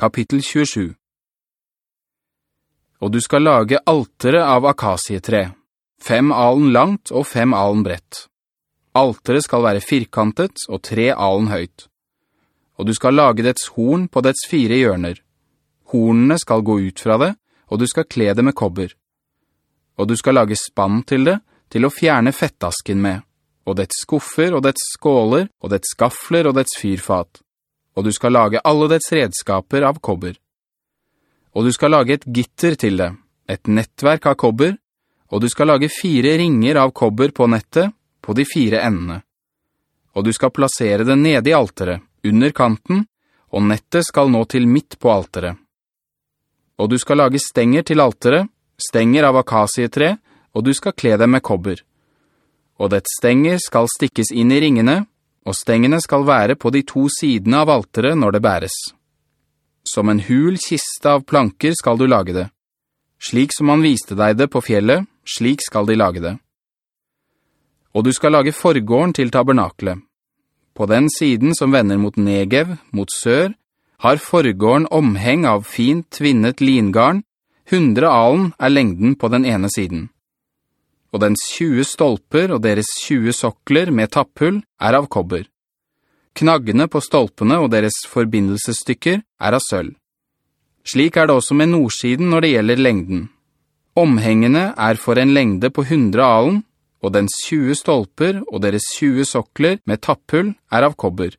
Kapittel 27 Og du skal lage altere av akasietre, fem alen langt og fem alen brett. Altere skal være firkantet og tre alen høyt. Og du skal lage dets horn på dets fire hjørner. Hornene skal gå ut fra det, og du skal kle det med kobber. Og du skal lage spann til det, til å fjerne fettasken med, og dets skuffer og dets skåler, og dets gaffler og dets fyrfat. Og du skal lage alle dets redskaper av kobber. Og du skal lage et gitter til det, et nettverk av kobber, og du skal lage fire ringer av kobber på nettet, på de fire endene. Og du skal plassere det nede i altere, under kanten, og nettet skal nå til midt på altere. Og du skal lage stenger til altere, stenger av akasietre, og du skal kle dem med kobber. Og det stenger skal stikkes inn i ringene, og stengene skal være på de to sidene av altere når det bæres. Som en hul kiste av planker skal du lage det. Slik som han viste deg det på fjellet, slik skal de lage det. Og du skal lage forgården til tabernaklet. På den siden som vender mot Negev, mot sør, har forgården omheng av fint tvinnet lingarn, hundre alen er lengden på den ene siden. Og dens 20 stolper og deres 20 sokler med tapphull er av kobber. Knaggene på stolpene og deres forbindelsesstykker er av sølv. Slik er det også med nordsiden når det gjelder lengden. Omhengene er for en lengde på 100 alen, og dens 20 stolper og deres 20 sokler med tapphull er av kobber.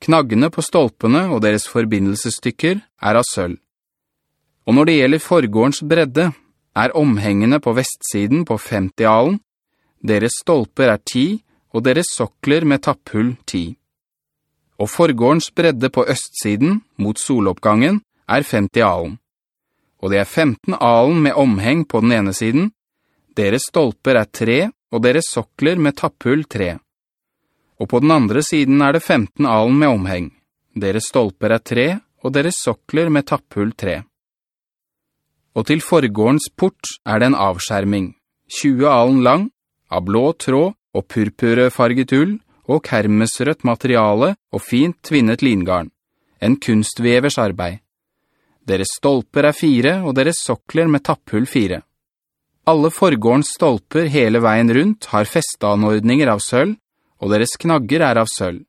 Knaggene på stolpene og deres forbindelsesstykker er av sølv. Og når det gjelder forgårdens bredde, er omhengene på vestsiden på 50 alen, deres stolper er 10, og deres sokler med tapphull 10. Og forgårdens bredde på østsiden, mot soloppgangen, er 50 alen. Og det er 15 alen med omheng på den ene siden, deres stolper er 3, og deres sokler med tapphull 3. Og på den andre siden er det 15 alen med omheng. Deres stolper er 3, og deres sokler med tapphull 3. Og til forgårdens port er det en avskjerming, 20 alen lang, av blå tråd og purpurfarget ull, og kermesrødt materiale og fint tvinnet lingarn, en kunstvevers arbeid. Deres stolper er fire, og deres sokler med tapphull fire. Alle forgårdens stolper hele veien rundt har festanordninger av sølv, og deres knagger er av sølv,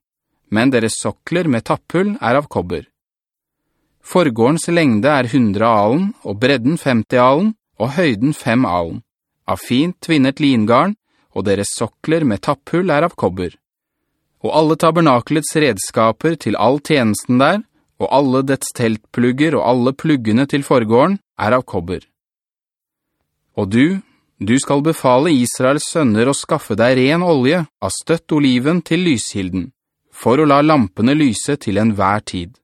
men deres sokler med tapphull er av kobber. Forgårdens lengde er 100 alen, og bredden 50 alen, og høyden 5 alen, av fint tvinnet lingarn, og deres sokler med tapphull er av kobber. Og alle tabernakelets redskaper til all tjenesten der, og alle dets teltplugger og alle pluggene til forgården er av kobber. Og du, du skal befale Israels sønner å skaffe deg ren olje av støtt oliven til lyshilden, for å la lampene lyse til en hver tid.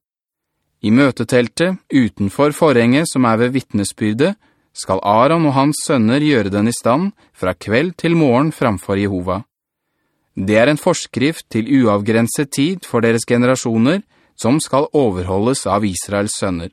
I møteteltet, utenfor forhenget som er ved vittnesbyrdet, skal Aaron og hans sønner gjøre den i stand fra kveld til morgen framfor Jehova. Det er en forskrift til uavgrenset tid for deres generasjoner, som skal overholdes av Israels sønner.